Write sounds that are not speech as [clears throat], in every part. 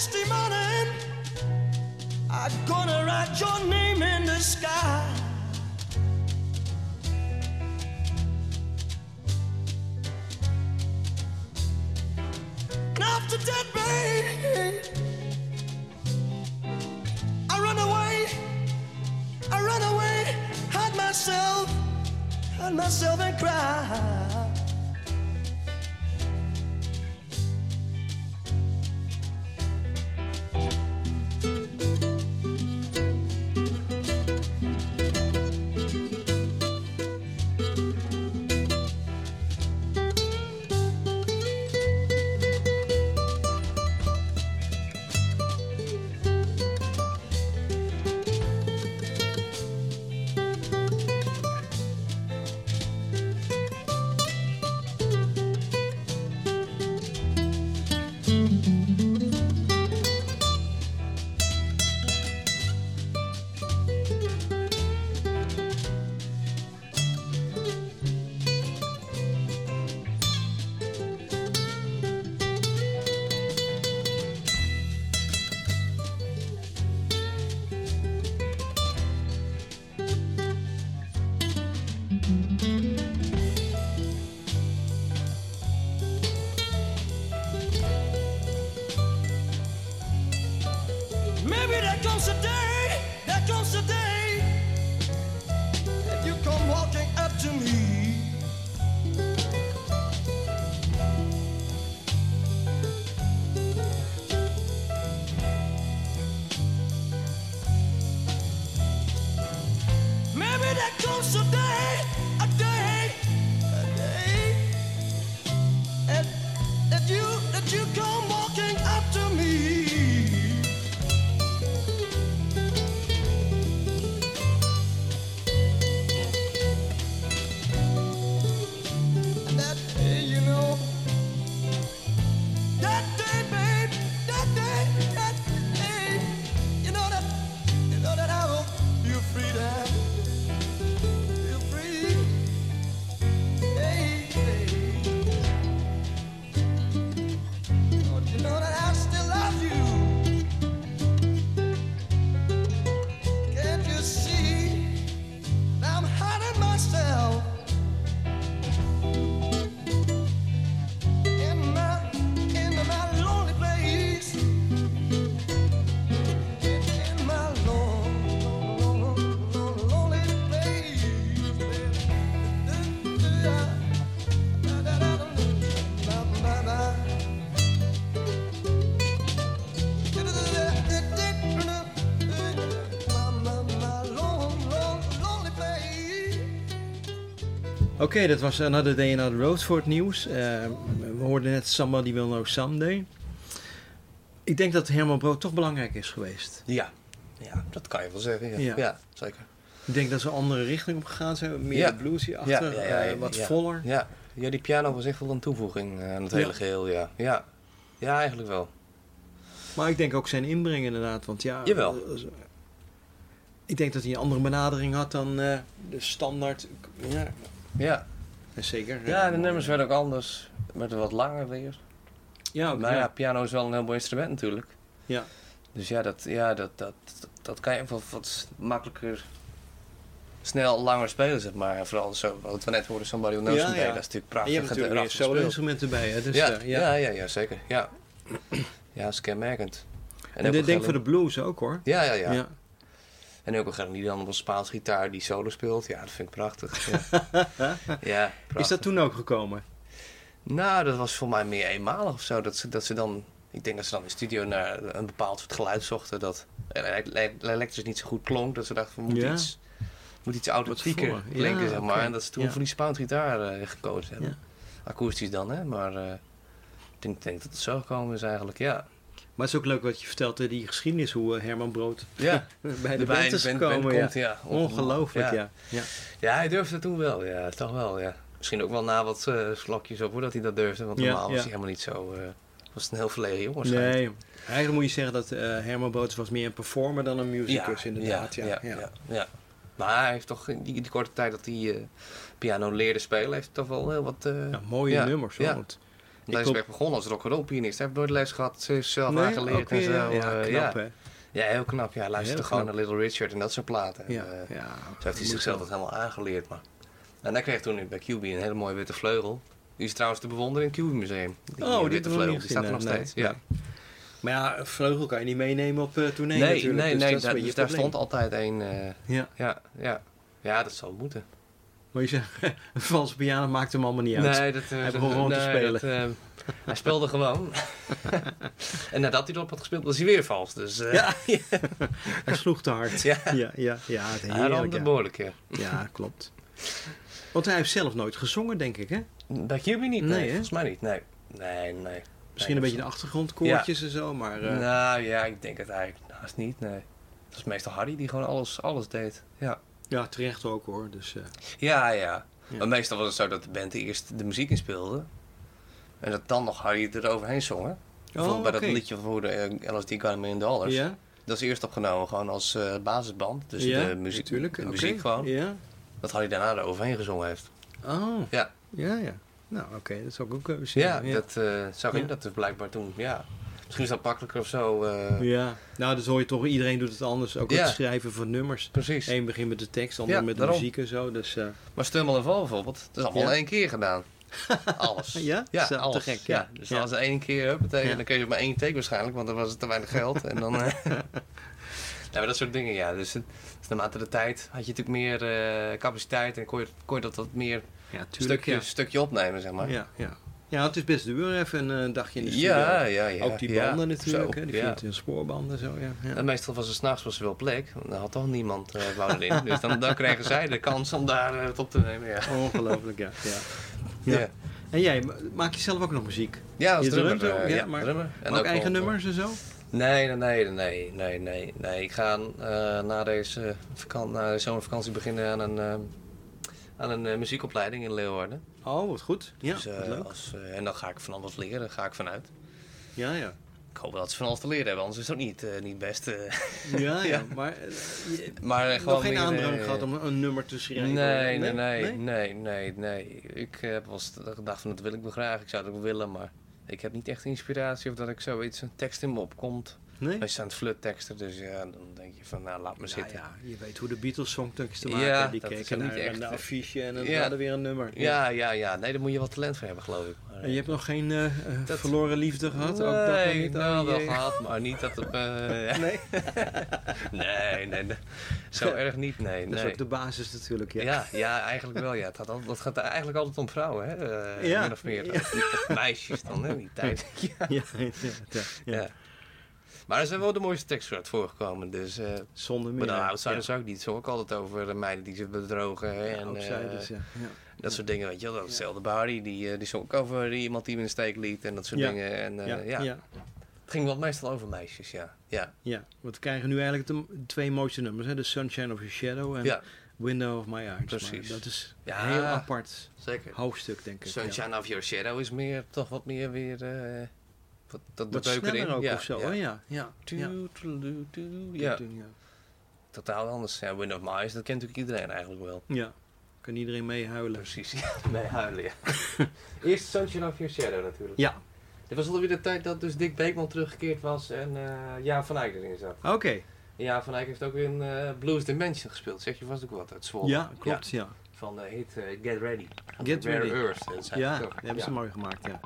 misty morning, I'm gonna write your name in the sky. And after that, babe. Oké, dat was Another Day Another Road voor het nieuws. Eh, we hoorden net Somebody Will Know Someday. Ik denk dat Herman Brood toch belangrijk is geweest. Ja. ja, dat kan je wel zeggen. Ja, Ja. ja. zeker. Ik denk dat ze een andere richting op gegaan zijn. Meer Ja. bluesy achter, eh, wat voller. Ja. ja, die piano was echt wel een toevoeging eh, aan het hele geheel. Ja. Ja. ja, eigenlijk wel. Maar ik denk ook zijn inbreng inderdaad. Want ja, Jawel. ik denk dat hij een andere benadering had dan de standaard. Ja, Ja, zeker. ja de nummers werden ook anders. Werden wat langer weer. Ja, ook, Maar ja, piano is wel een heel mooi instrument natuurlijk. Ja. Dus ja, dat, ja, dat, dat, dat, dat kan je wat, wat makkelijker snel langer spelen, zeg maar. Vooral zo, wat we net hoorden, Somebody Who Knows Ja, Someday, ja. dat is natuurlijk En prachtig. je hebt natuurlijk solo-instrumenten bij, hè? Dus, ja, eh, ja. ja. Ja, ja, zeker. Ja, [clears throat] ja dat is kenmerkend. En ook ik denk voor de blues ook hoor. Ja, ja, ja. En ook een die dan op een Spaans gitaar die solo speelt. Ja, dat vind ik prachtig. Ja, [laughs] ja Is dat toen ook gekomen? Nou, dat was voor mij meer eenmalig of zo. Dat ze, dat ze dan... Ik denk dat ze dan in de studio naar een bepaald soort geluid zochten. Dat ele- ele- elektrisch niet zo goed klonk. Dat ze dachten, van, moet Ja. iets... Moet iets authentieker klinken, Ja, zeg maar. En dat ze toen Ja. voor die Spaans gitaar eh, gekozen hebben. Ja. Akoestisch dan, hè. Maar eh, ik denk, denk dat het zo gekomen is eigenlijk, ja. Maar het is ook leuk wat je vertelt, die geschiedenis, hoe eh, Herman Brood Ja, [laughs] bij de erbij band is band gekomen. ja. komt, ja. Ongelooflijk, ja. ja. Ja, hij durfde toen wel, ja, toch wel, ja. Misschien ook wel na wat eh, slokjes op voordat hij dat durfde. Want Ja, normaal was hij helemaal niet zo... eh, was het een heel verlegen jongen. Nee, eigenlijk moet je zeggen dat Herman Brood was meer een performer dan een musicus, inderdaad. Ja, ja, ja. ja, ja. Maar hij heeft toch in die, die korte tijd dat hij piano leerde spelen, heeft toch wel heel wat... Ja, mooie nummers. hoor, hij is echt begonnen als rock'n'roll pianist. Hij heeft nooit les gehad, ze is zelf Nee, aangeleerd en zo. Ja, ja, eh, knap ja. hè. ja, heel knap. Ja, luisterde Heel gewoon naar Little Richard en dat soort platen. En, Ja, eh, ja. Zo heeft hij zichzelf dat helemaal aangeleerd. Maar. En hij kreeg toen bij QB een hele mooie witte vleugel. Die is trouwens te bewonderen in het QB Museum. Die Oh, die witte we vleugel, die staat er nog gezien, steeds. nee, Ja. Maar ja, een vleugel kan je niet meenemen op eh tournee Nee, natuurlijk. nee, dus nee. dat daar, dus stond altijd eh, Ja, ja, ja. ja, dat zal moeten. Maar je zegt, [laughs] een valse piano maakt hem allemaal niet uit. Nee, dat, eh, Hij dat- begon gewoon te spelen. dat, eh, hij speelde gewoon. [laughs] en nadat hij erop had gespeeld, was hij weer vals. Dus eh, Ja. [laughs] Hij sloeg te hard. Ja. ja, ja, ja het hij heerlijk, ramde ja. behoorlijk. Ja. Ja, klopt. Want hij heeft zelf nooit gezongen, denk ik, hè? Bij QB niet? Nee, volgens mij niet. Nee, nee, nee. Misschien een beetje de achtergrondkoortjes en zo, maar... eh, Nou ja, ik denk het eigenlijk naast niet, nee. Dat is meestal Harry die gewoon alles, alles deed. Ja, Ja, terecht ook hoor. Dus, eh, ja, ja. Ja. Maar meestal was het zo dat de band eerst de muziek inspeelde. En dat dan nog Harry eroverheen zong. hè. Bijvoorbeeld bij Oh, oké. dat liedje voor de eh, LSD Got Million Dollars. Ja, Dat is eerst opgenomen gewoon als eh, basisband. Dus ja, de muziek, natuurlijk. de muziek gewoon. Ja. Dat Harry daarna eroverheen gezongen heeft. Oh. Ja. Ja, ja. Nou, oké, dat is ook een keuze. Ja, dat ging Ja. dat dus blijkbaar toen. Ja. Misschien is dat makkelijker of zo. eh, Ja, nou, dat hoor je toch. Iedereen doet het anders. Ook Ja. het schrijven van nummers. Precies. Eén begint met de tekst, ander Ja, met de daarom. muziek en zo. Dus, eh, Maar Stummel en Val bijvoorbeeld, dat is allemaal Ja. één keer gedaan. [laughs] Alles. Ja? Ja, Zo, te alles. gek, ja. ja. Dus Ja. als er één keer, Ja. dan kreeg je maar één take waarschijnlijk, want dan was het te weinig geld. En dan, eh, [laughs] maar dat soort dingen, ja. Dus, dus naarmate de tijd had je natuurlijk meer capaciteit en kon je, kon je dat wat meer Ja, stukje, stukje opnemen, zeg maar. Ja, ja. Ja, het is best duur even een eh, dagje in de studio. ja, ja, ja. Ook die ja. banden natuurlijk, Zo, hè, die ja. 24 spoorbanden zo, ja. ja. En meestal was er s'nachts was er wel plek. Dan had toch niemand wou erin. [laughs] Dus dan, dan kregen zij de kans om daar eh, het op te nemen. Ja, Ongelooflijk, [laughs] ja. ja. En jij, ma- maak je zelf ook nog muziek? ja als Je drummer. drumt ja, maar- drummer. En ook, eigen wel, nummers en zo? Nee, nee, nee, nee, nee, nee. Ik ga na deze na de zomervakantie beginnen aan een, aan een eh, muziekopleiding in Leeuwarden. Oh, wat goed. Ja, dus, eh, wat leuk. als, eh, en dan ga ik van alles leren, ga ik vanuit. Ja, ja. Ik hoop wel dat ze van alles te leren hebben, anders is het ook niet, niet best. Ja, [laughs] ja. Ja. Maar je, maar gewoon nog geen meer, aandrang eh, gehad om een nummer te schrijven? Nee, nee, nee, nee, nee, nee. Ik heb wel eens gedacht van dat wil ik wel graag, ik zou het ook willen, maar ik heb niet echt inspiratie of dat ik zoiets, een tekst in me opkomt. Nee? Wij zijn het flutteksten, dus ja, dan denk je van nou laat me Nou zitten. ja, je weet hoe de Beatles songteksten Ja, maken. die dat is keken niet naar echt, een eh, affiche en dan ja. hadden weer een nummer. Ja, ja, ja. Nee, daar moet je wat talent voor hebben, geloof ik. Maar, En je hebt nog geen eh, eh, Dat- verloren liefde gehad? Nee, ook dat niet? wel Oh, wel gehad, maar niet dat het... eh, [laughs] [laughs] Nee, nee, nee, nee. Zo erg niet, nee. dat is ook de basis natuurlijk. Ja. Ja, ja, eigenlijk wel. Ja. Het, gaat altijd, het gaat eigenlijk altijd om vrouwen, hè? eh, Ja. Min of meer. Meisjes dan, hè? Die [laughs] tijd. Ja. Ja, ja, ja, ja. Ja. Maar er zijn wel de mooiste teksten uit voorgekomen. Dus uh, Zonder maar meer. de outsiders ook niet. Zo ook altijd over de meiden die ze bedrogen. hè, Ja, en outsiders, eh, ja. ja. dat soort dingen, weet je wel. Hetzelfde Barry, die, eh, die zong ook over iemand die hem in de steek liet en dat soort Ja. dingen. En, eh, Ja, ja. ja. Het ging wel meestal over meisjes, ja. Ja, Ja, want we krijgen nu eigenlijk de twee mooiste nummers. Hè? The Sunshine of Your Shadow en ja Window of My Eyes. Precies. Maar dat is Ja. een heel apart zeker. hoofdstuk, denk ik. Sunshine of Your Shadow is meer, toch wat meer weer... eh wat, dat. Wat sneller erin. ook ja, of zo, ja. hè? Ja, ja. Totaal anders. Ja, Wind of Eyes, dat kent natuurlijk iedereen eigenlijk wel. Ja. Kan iedereen meehuilen. Precies, [laughs] ja. Nee, huilen, ja. [laughs] Eerst Sunshine of Your Shadow natuurlijk. Ja, Dit was alweer de tijd dat dus Dick Beekman teruggekeerd was en eh Jaan van Eyck erin zat. oké. Jaan van Eyck heeft ook in eh, Blues Dimension gespeeld. Zeg je vast ook wat uit Zwolle. Ja, klopt, ja. Van de heet eh, Get Ready. Get Rare Ready. Earth. Ja, hebben ze mooi gemaakt, ja.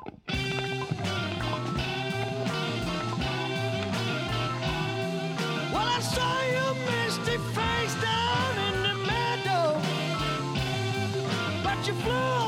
Well, I saw your misty face down in the meadow, but you flew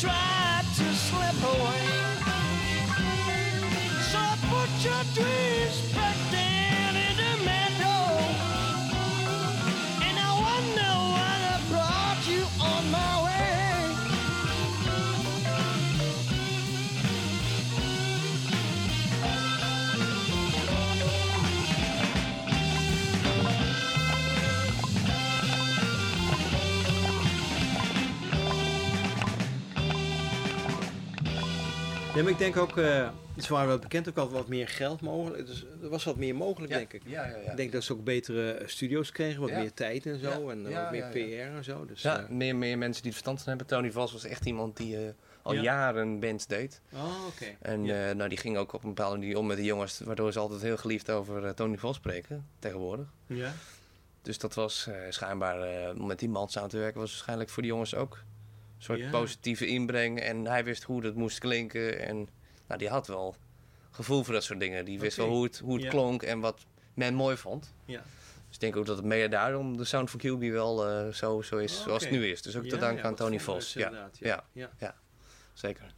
try. Ja, maar ik denk ook, eh ze waren wel bekend, ook al wat meer geld mogelijk. Dus er was wat meer mogelijk, denk ik. Ja, ja, ja. Ik denk dat ze ook betere eh, studio's kregen, wat Ja. meer tijd en zo. Ja. En eh, Ja, wat meer ja, ja. PR en zo. Dus, ja, eh, meer, meer mensen die het verstand van hebben. Tony Vos was echt iemand die eh, al Ja. jaren bands deed. oh, oké. En Ja. eh, nou, die ging ook op een bepaalde manier om met de jongens, waardoor ze altijd heel geliefd over eh, Tony Vos spreken tegenwoordig. ja. Dus dat was eh, schijnbaar, eh, om met die man samen te werken, was waarschijnlijk voor die jongens ook soort Ja. positieve inbreng. En hij wist hoe dat moest klinken. En nou, die had wel gevoel voor dat soort dingen. Die wist wel hoe het, hoe het Ja. klonk en wat men mooi vond. Ja. Dus ik denk ook dat het mede daarom de Sound for QB wel eh, zo, zo is Oh, zoals het nu is. Dus ook te danken aan Tony Vos. Ja, ja. ja. zeker.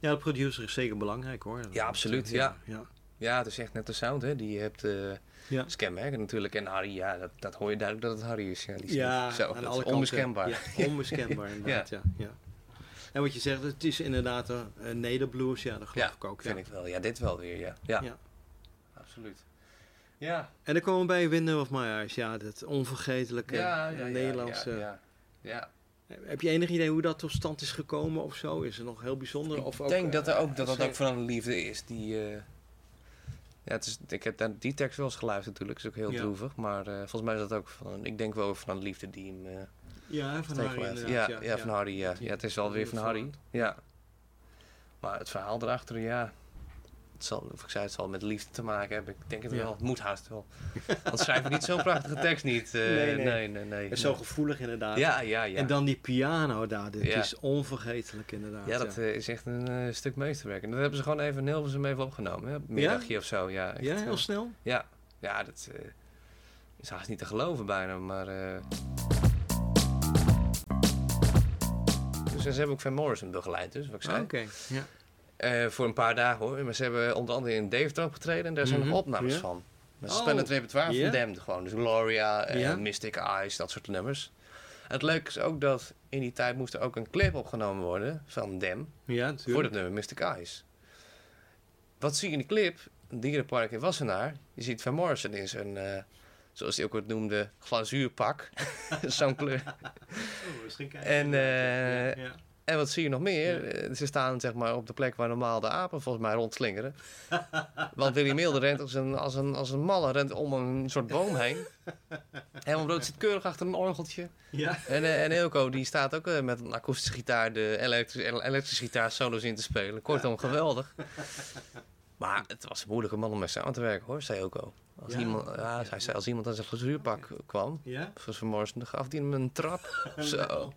Ja, de producer is zeker belangrijk hoor. Ja, absoluut, ja. ja. Ja, het is echt net de sound, hè. Die hebt eh Ja. Scamhack natuurlijk. En Harry, ja, dat, dat hoor je duidelijk dat het Harry is. Ja, die Ja, zo, aan dat alle onmiskenbaar. Ja, [laughs] onmiskenbaar inderdaad, ja. ja. En wat je zegt, het is inderdaad een uh, nederblues, ja, dat geloof Ja, ik ook. vind ja. ik wel. Ja, dit wel weer, ja. Ja, absoluut. Ja. En dan komen we bij Window of My Eyes, ja, dat onvergetelijke Ja, ja, Nederlandse... Ja, ja, ja. Heb je enig idee hoe dat tot stand is gekomen of zo? Is het nog heel bijzonder? Of Ik ook, denk dat, er eh, ook, dat dat ook van een liefde is. Die, eh, ja, het is, ik heb die tekst wel eens geluisterd natuurlijk. is ook heel Ja. droevig. Maar eh, volgens mij is dat ook van... Ik denk wel van een liefde die hem... eh Ja, van Harry ja, ja, van Harry. Ja. ja, het is wel weer van Harry. Ja. Maar het verhaal erachter, ja... Het zal, of ik zei, het zal met liefde te maken hebben. Ik denk het Ja. wel. Het moet haast wel. Want schrijf je niet zo'n prachtige tekst niet. eh, Nee, nee. nee, nee. zo gevoelig inderdaad. Ja, ja, ja. En dan die piano daar, dit Ja. is onvergetelijk inderdaad. Ja, dat eh, is echt een eh, stuk meesterwerk. En dat hebben ze gewoon even in Hilversum even opgenomen. Hè? Een middagje of zo. Ja, echt, ja, heel snel? ja. ja, dat is haast niet te geloven bijna. Maar, Dus ze hebben ook Van Morrison begeleid, dus wat ik zei. Oké, ja. Eh, voor een paar dagen hoor. Maar ze hebben onder andere in Deventer opgetreden. En daar zijn Mhm, opnames van. Met Oh, spannend repertoire van Damned gewoon. Dus Gloria, en? Mystic Eyes, dat soort nummers. En het leuke is ook dat in die tijd moest er ook een clip opgenomen worden van Dem. Ja, Voor dat nummer Mystic Eyes. Wat zie je in die clip? Een dierenpark in Wassenaar. Je ziet Van Morrison in zijn, eh, zoals hij ook het noemde, glazuurpak. [laughs] Zo'n kleur. Oh, misschien kijken. En, eh, ja. En wat zie je nog meer? Eh, Ze staan zeg maar, op de plek waar normaal de apen volgens mij rondslingeren. Want Willy Milde [laughs] rent als een, als, een, als een malle rent om een soort boom heen. Helemaal Brood zit keurig achter een orgeltje. ja. En, eh, en Eelco die staat ook eh, met een akoestische gitaar de elektrische, elektrische gitaar solos in te spelen. Kortom, geweldig. Maar het was een moeilijke man om mee samen te werken hoor, zei Eelco. Als, Ja? iemand, ja, hij zei, als iemand aan zijn glazuurpak kwam, Ja? zoals vanmorgen, dan gaf hij hem een trap. [laughs] Zo.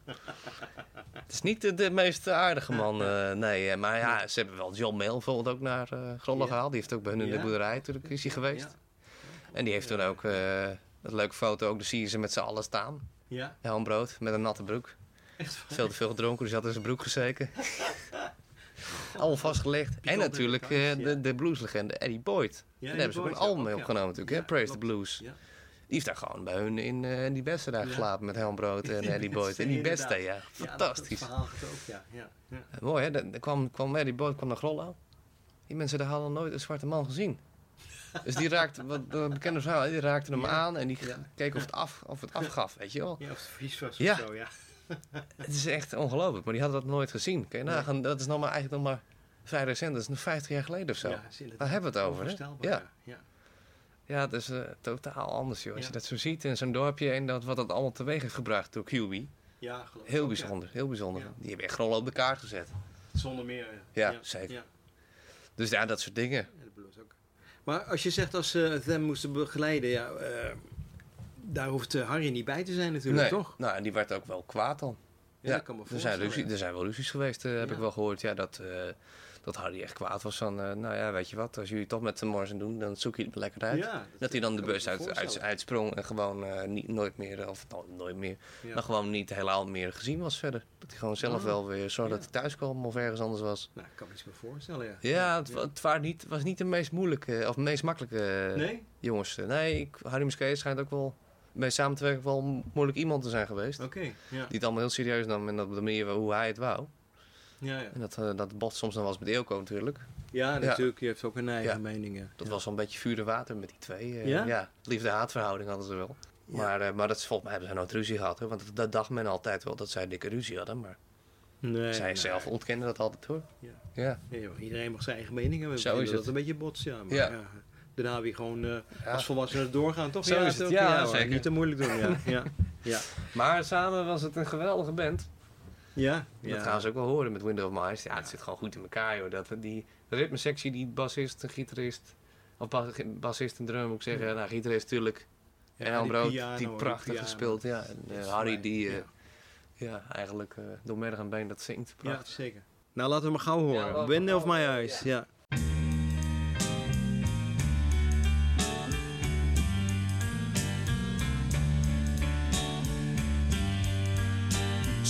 Het is niet de, de meest aardige man, eh, nee. eh, Maar ja, ze hebben wel John Mayle bijvoorbeeld ook naar eh Grollo Ja. gehaald. Die heeft ook bij hun in de boerderij natuurlijk is hij geweest. En die heeft toen ook, uh, dat leuke foto, ook, daar zie je ze met z'n allen staan. Ja. Helm Brood met een natte broek. Echt? Veel te veel gedronken, dus hij had in zijn broek gezeken. [laughs] [laughs] Allemaal vastgelegd. En natuurlijk eh, de, de blueslegende Eddie Boyd. Ja, Daar hebben ze ook een album mee opgenomen natuurlijk, hè? Praise the. Blues. Die heeft daar gewoon bij hun in, eh, in die beste daar Ja. geslapen met Helm Brood en [laughs] Eddie Boyd. In die beste, ja. Ja, dat- Fantastisch. Verhaal ook, ja. ja. ja. Eh, mooi hè, dan kwam, kwam Eddie Boyd kwam naar Grollo. Die mensen daar hadden nooit een zwarte man gezien. Dus die raakte, [laughs] wat de bekende verhaal, die raakte hem aan en die keek of het, af, of het afgaf, weet je wel. Ja, of het vies was of zo, ja. Het is echt ongelooflijk, maar die hadden dat nooit gezien. Kun je nagaan, dat is nog maar eigenlijk nog maar vrij recent, dat is nog 50 jaar geleden of zo. Ja, Daar hebben we het over, hè? Ja. ja. ja. het is eh, totaal anders joh. Als je dat zo ziet in zo'n dorpje en dat, wat dat allemaal teweeg heeft gebracht door QB. Ja, geloof Heel ook, bijzonder, heel bijzonder. Die hebben echt Grollo op de kaart gezet. Zonder meer. Ja, zeker. Ja. Dus ja, dat soort dingen. Ook. Maar als je zegt als ze them moesten begeleiden, ja, eh, daar hoeft eh, Harry niet bij te zijn natuurlijk, toch? Nou, en die werd ook wel kwaad dan. Ja, dat kan me er, zijn ruzie, er zijn wel ruzies geweest, eh, heb Ja. ik wel gehoord. Ja, dat, eh, dat Harry echt kwaad was van, nou ja, weet je wat, als jullie toch met de Morrison doen, dan zoek je het lekker uit. Ja, Dat hij dan de bus uit, uit, uitsprong en gewoon niet, nooit meer, of nou, nooit meer, maar gewoon niet helemaal meer gezien was verder. Dat hij gewoon zelf Oh. wel weer zorgde dat hij thuis kwam of ergens anders was. Nou, ik kan me iets meer voorstellen, ja. Ja, het, het waren niet, was niet de meest moeilijke, of de meest makkelijke Nee? jongens. Nee, ik, Harry Musquet schijnt ook wel mee samen te werken wel moeilijk iemand te zijn geweest. Oké, ja. Die het allemaal heel serieus nam en op de manier hoe hij het wou. Ja, ja. En dat, eh, dat bot soms dan was met Eelco natuurlijk. ja, natuurlijk. Je heeft ook een eigen mening. Dat was wel een beetje vuur en water met die twee. eh, Ja? liefde-haatverhouding hadden ze wel. Maar, eh, maar dat is, volgens mij hebben ze nooit ruzie gehad. Hoor, want dat, dat dacht men altijd wel dat zij dikke ruzie hadden. Maar Nee, Zij nee. zelf ontkende dat altijd hoor. Ja. Ja. Nee, joh, iedereen mag zijn eigen mening hebben. Zo is dat het. een beetje botst, ja. Maar Ja. Ja. daarna weer gewoon eh, Ja. als volwassenen doorgaan, toch? Zo ja, is het. Ja, hoor, zeker. Niet te moeilijk doen, ja. [laughs] ja. Ja. Maar samen was het een geweldige band. Ja. Dat gaan ze ook wel horen met Window of My Eyes. Ja, het zit gewoon goed in elkaar joh. Dat, die ritmesectie, die bassist, een gitarist, of bas- bassist en drum moet ik zeggen. Nou, gitarist natuurlijk. Ja, en piano, die die prachtig gespeeld. Ja, en eh, Harry die, eh, ja. ja. eigenlijk eh, door merg en been dat zingt. Ja, Prachtig. zeker. Nou, laten we maar gauw horen. laten we Wind gauw of My Eyes, ja.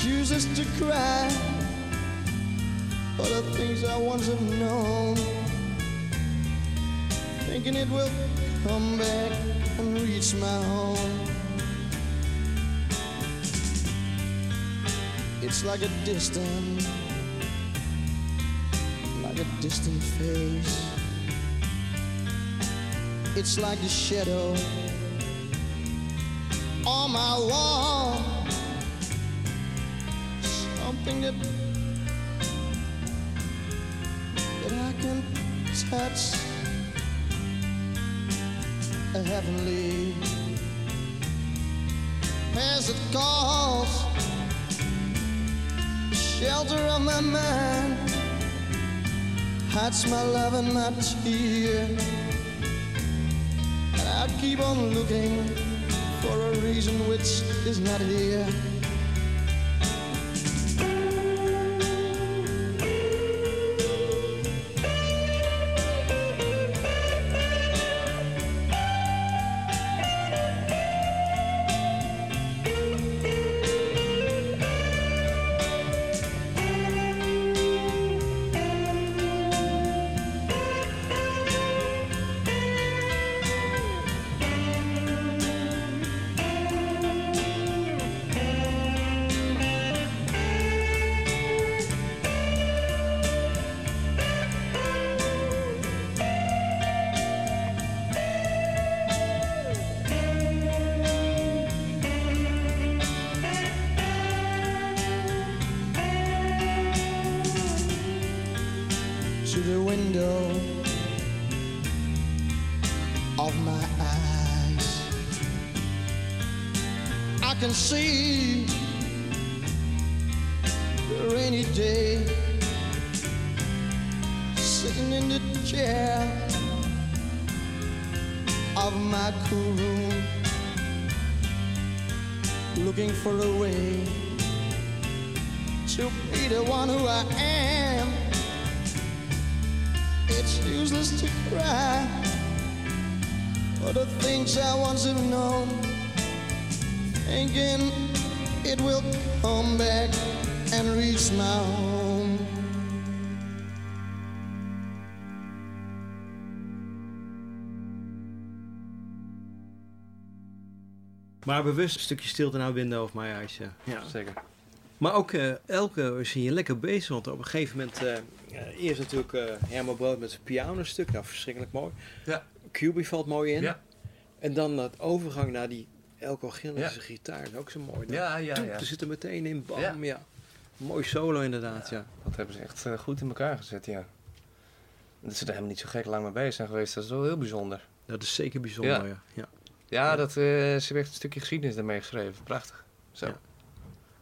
chooses to cry for the things I once have known, thinking it will come back and reach my home. It's like a distant, like a distant face. It's like the shadow on my wall something that that I can touch. A heavenly as it calls. Shelter of my mind. Hides my love and my tear and I keep on looking for a reason which is not here Maar bewust een stukje stilte naar Window of My Eyes, ja. ja. Zeker. Maar ook eh, elke zie je lekker bezig, want op een gegeven moment... eh, eh, eerst natuurlijk eh Herman Brood met zijn pianostuk, nou verschrikkelijk mooi. Ja. QB valt mooi in. Ja. En dan dat overgang naar die Elko Gillense Ja. gitaar, is ook zo mooi. Dan Ja, ja, toep, ja. Er zit er meteen in, bam, Ja. ja. Mooi solo inderdaad, ja. Dat hebben ze echt goed in elkaar gezet, ja. Dat ze er helemaal niet zo gek lang mee bezig zijn geweest. Dat is wel heel bijzonder. Dat is zeker bijzonder, Ja. ja. Ja, Ja, Dat, eh, ze heeft een stukje geschiedenis daarmee geschreven. Prachtig. Zo. Ja.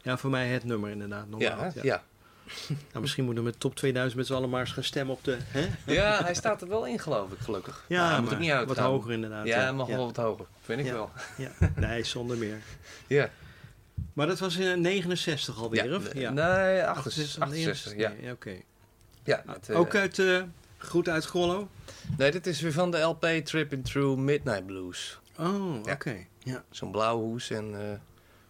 Ja, voor mij het nummer inderdaad. Nog Ja, hè? ja. [laughs] Nou, misschien moeten we met top 2000 met z'n allen maar eens gaan stemmen op de... Hè? Ja, hij staat er wel in, geloof ik, gelukkig. Ja, Maar maar moet er niet wat hoger inderdaad. Ja, hij mag ja. wel wat hoger. Vind ik Ja. wel. Ja. [laughs] Nee, zonder meer. Ja. Maar dat was in 69 alweer, ja. of? Nee, Nee, 68. 68 ja. Nee, oké. ja met, eh, Ook uit, eh goed uit Grollo? Nee, dit is weer van de LP Tripping Through Midnight Blues. Oh, Ja. oké. Ja. Zo'n blauw hoes en eh,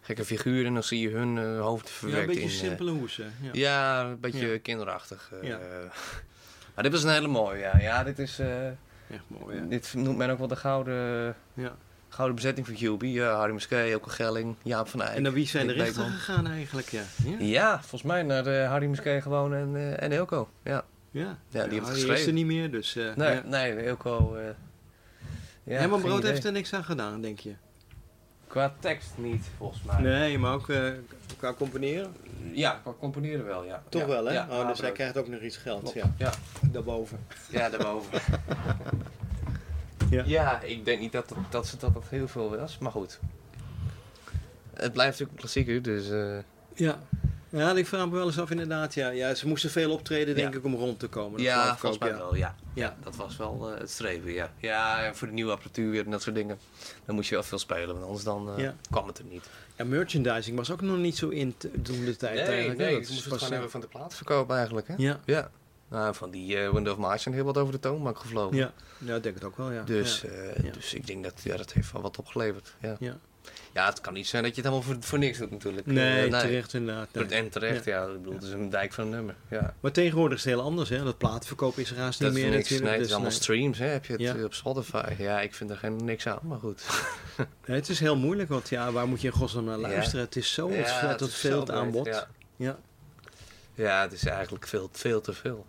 gekke figuren en dan zie je hun eh, hoofd Ja, verwerkt een beetje in... eh, simpele hoesen. Ja. ja, een beetje Ja. kinderachtig. Ja. [laughs] maar dit was een hele mooie, ja. Ja, dit is... Echt mooi, ja. Dit noemt men ook wel de gouden, Ja. gouden bezetting van QB. Ja, Harry Muskee, Elke Gelling, Jaap van Eyck. En naar wie zijn de rechten gegaan eigenlijk? Ja. Ja. Ja, volgens mij naar de Harry Muskee gewoon en, eh, en Elko. Ja. Ja, die heeft het hij geschreven. is er niet meer, dus... Nee, ja. nee, Elko... ja, Herman Brood idee. heeft er niks aan gedaan, denk je? Qua tekst niet, volgens mij. Nee, maar ook eh, qua componeren? Ja, qua componeren wel, ja. Toch Ja, wel, hè? Ja, oh, dus hij krijgt ook nog iets geld, Klopt. ja. Ja. Daarboven. ja, daarboven. [laughs] Ja. ja. ik denk niet dat, dat, dat, ze- dat dat heel veel was, maar goed. Het blijft natuurlijk een klassieker, dus... eh, Ja. Ja, ik vraag me wel eens af inderdaad. Ja, ja ze moesten veel optreden, denk Ja. ik, om rond te komen. Dat ja, volgens ook, mij ja. wel, ja. Ja. Dat was wel eh, het streven, ja. Ja, en voor de nieuwe apparatuur en dat soort dingen. Dan moet je wel veel spelen, want anders dan Ja. kwam het er niet. Ja, merchandising was ook nog niet zo in toen de tijd eigenlijk. hè. nee, Dat pas, het gewoon eh, hebben van de plaatverkoop eigenlijk, hè? Ja, Ja. Nou, van die eh Window of March zijn heel wat over de toonbank gevlogen. ja. ja, ik denk het ook wel, ja. Dus, dus ik denk dat ja, dat heeft wel wat opgeleverd. Ja. Ja. ja, het kan niet zijn dat je het helemaal voor, voor niks doet natuurlijk. Nee, Eh, terecht inderdaad. nee. En terecht, ja. Ik bedoel, het is een dijk van een nummer. Ja. Maar tegenwoordig is het heel anders, hè. Dat plaatverkoop is er haast niet is meer niks. Nee, natuurlijk. het is dus allemaal nee. streams, hè. Heb je het Ja. eh, op Spotify. Ja, ik vind er geen, niks aan, maar goed. [laughs] Nee, het is heel moeilijk, want ja, waar moet je in godsnaam naar Ja. luisteren? Het is zo Ja, ontzettend het is veel het aanbod. Ja. Ja. ja, het is eigenlijk veel, veel te veel.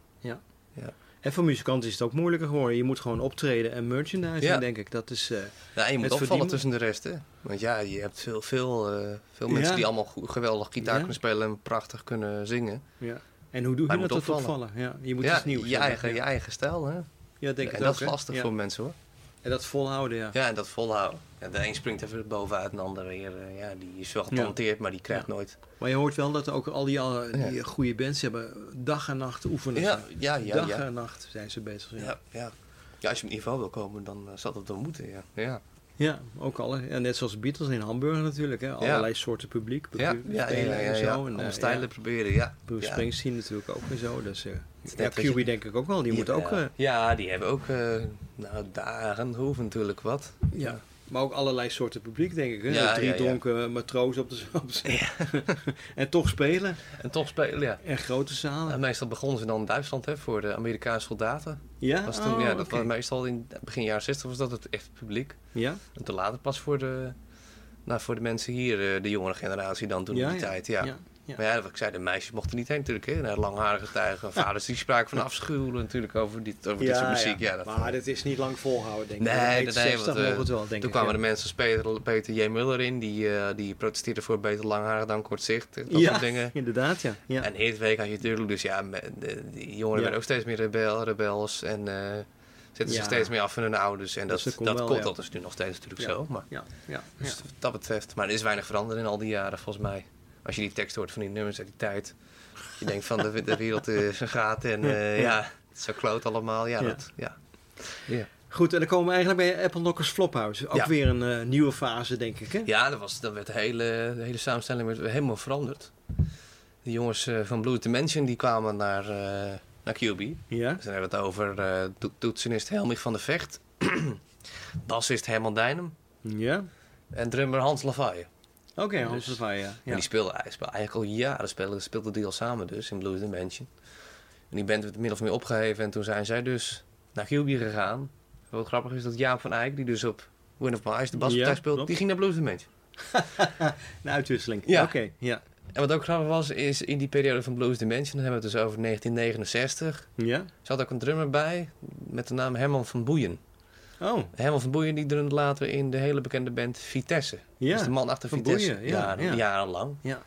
En voor muzikanten is het ook moeilijker geworden. Je moet gewoon optreden en merchandising, Ja. denk ik. Dat is... eh, Ja, en je moet opvallen verdienen. tussen de rest, hè. Want ja, je hebt veel, veel, eh, veel mensen Ja. die allemaal geweldig gitaar kunnen spelen en prachtig kunnen zingen. ja. En hoe doe je dat opvallen. opvallen? Ja, je moet iets nieuws je eigen, je eigen stijl, hè. Ja, denk en ik dat ook, is lastig voor mensen, hoor. En dat volhouden, ja. Ja, en dat volhouden. Ja, de een springt even bovenuit, en de ander weer, eh, ja, die is wel getalenteerd, maar die krijgt Ja. nooit. Maar je hoort wel dat ook al die, al die Ja. goede bands hebben dag en nacht oefenen. Ja, ja, ja, dag ja. en nacht zijn ze bezig. Ja, Ja, ja. ja, als je op niveau wil komen, dan eh, zal dat wel moeten, ja. Ja, ja ook alle. Ja, net zoals de Beatles in Hamburg natuurlijk. Hè. Allerlei soorten publiek. ja, en zo. En, Allemaal eh, stijlen proberen, ja. Bruce. Springsteen natuurlijk ook en zo. Dus, eh, ja, je- QB denk ik ook wel. Die moet Ja, ook... eh, ja, die hebben ook, nou, dagen hoeven natuurlijk wat. ja. Maar ook allerlei soorten publiek, denk ik. Hè? Ja, Drie ja, ja. dronken matrozen op de [laughs] op [laughs] En toch spelen. En toch spelen, ja. En grote En zalen. meestal begonnen ze dan in Duitsland hè, voor de Amerikaanse soldaten. Ja? Was toen, Oh, ja, dat oké. was meestal in begin jaren 60 was dat het echt publiek. Ja? En te later pas voor de, nou, voor de mensen hier, eh, de jongere generatie dan toen in die tijd. Ja. Ja, ja. Maar ja, wat ik zei, de meisjes mochten niet heen natuurlijk. Hè. Naar langharige tuigen. [laughs] Vaders die spraken van afschuwen natuurlijk over, dit, over dit soort muziek. Ja, dat maar dit is niet lang volhouden, denk ik. Nee, dat- nee, 60 want, eh, het wel, denk Toen kwamen ja. de mensen als Peter, Peter J. Muller in. Die, eh, die protesteerden voor beter langharen dan kort zicht. Dat Ja. soort dingen. [laughs] Inderdaad, ja. ja. En Hitweek had je natuurlijk, dus ja, die jongeren Ja. werden ook steeds meer rebel, rebels en eh, zetten zich Ja. steeds meer af van hun ouders. En Dus dat, dat komt wel, komt, ja. dat is nu nog steeds natuurlijk Ja. zo. Maar, ja, ja, dus ja. wat dat betreft, maar er is weinig veranderd in al die jaren volgens mij. Als je die tekst hoort van die nummers uit die tijd. Je denkt van de, de wereld is een gaat en eh, Ja. het is zo kloot allemaal. Ja, Ja. Dat, ja. ja. Goed, en dan komen we eigenlijk bij Apple Knockers Flophouse. Ook Ja. weer een eh, nieuwe fase, denk ik, hè? Ja, dat, was, dat werd de hele, de hele samenstelling werd helemaal veranderd. De jongens eh, van Blue Dimension die kwamen naar, eh naar QB. Ja? Dus dan hebben we het over to- toetsenist Helmich van de Vecht, [clears throat] bassist Herman Dijnem Ja? en drummer Hans Lavaille. Oké, Hans Dus- ja. En die speelden, hij speelde eigenlijk al jaren speelden, speelden die al samen dus in Blues Dimension. En die band werd min of meer opgeheven en toen zijn zij dus naar QB gegaan. Wat grappig is dat Jaap van Eyck, die dus op Win of Mars de baspartij Ja, speelt, die ging naar Blues Dimension. [laughs] Een uitwisseling. Ja. Oké, ja. En wat ook grappig was, is in die periode van Blues Dimension, dan hebben we het dus over 1969, Ja? zat ook een drummer bij met de naam Herman van Boeien. Oh, Herman van Boeien die drumde later in de hele bekende band Vitesse. ja. Dus de man achter Vitesse. Boeien, ja, jaren, ja. jarenlang. Ja.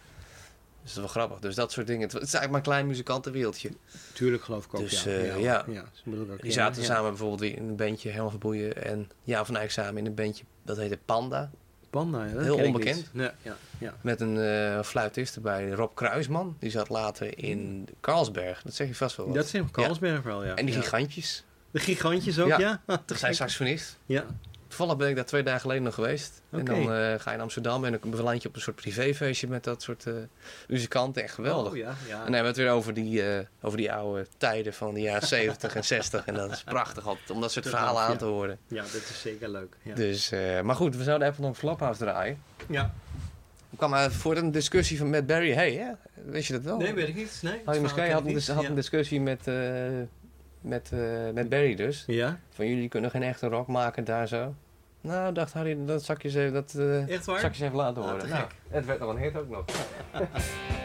Dus dat is wel grappig. Dus dat soort dingen. Het is eigenlijk maar een klein muzikantenwereldje. Tuurlijk geloof ik ook, Dus, ja. eh, ja. ja. ja. Die ja, zaten ja. samen bijvoorbeeld in een bandje Herman van Boeien en Jan van Eyck samen in een bandje dat heette Panda. Panda, ja, dat Heel onbekend. niet. Ja, ja, ja. Met een eh fluitist erbij, Rob Kruisman. Die zat later in Carlsberg. Dat zeg je vast wel wat. Dat is in Carlsberg wel, ja. en die ja. gigantjes. De gigantjes ook, Ja. ja? Daar zijn saxofonist. Ja. Toevallig ben ik daar twee dagen geleden nog geweest. En dan eh, ga je in Amsterdam en dan beland je op een soort privéfeestje met dat soort eh muzikanten. Echt geweldig. Oh, ja, ja. En dan hebben we het weer over die, eh, over die oude tijden van de jaren 70 en 60. En dat is prachtig altijd, om dat soort verhalen aan te horen. Ja, dat is zeker leuk. Dus, maar goed, we zouden even nog Flophouse draaien. ja. Ik kwam maar voor een discussie van met Barry Hay, hè? Weet je dat wel? Nee, weet ik niet. Nee, Harry Musquet had, een had een discussie met, met, eh, met Barry dus. Ja, Van jullie kunnen geen echte rock maken daar zo. Nou, dacht Harry, dat zal ik je eens even, dat, eh, echt waar? eens even laten Ah, horen. nou, het werd nog een hit ook nog. [laughs]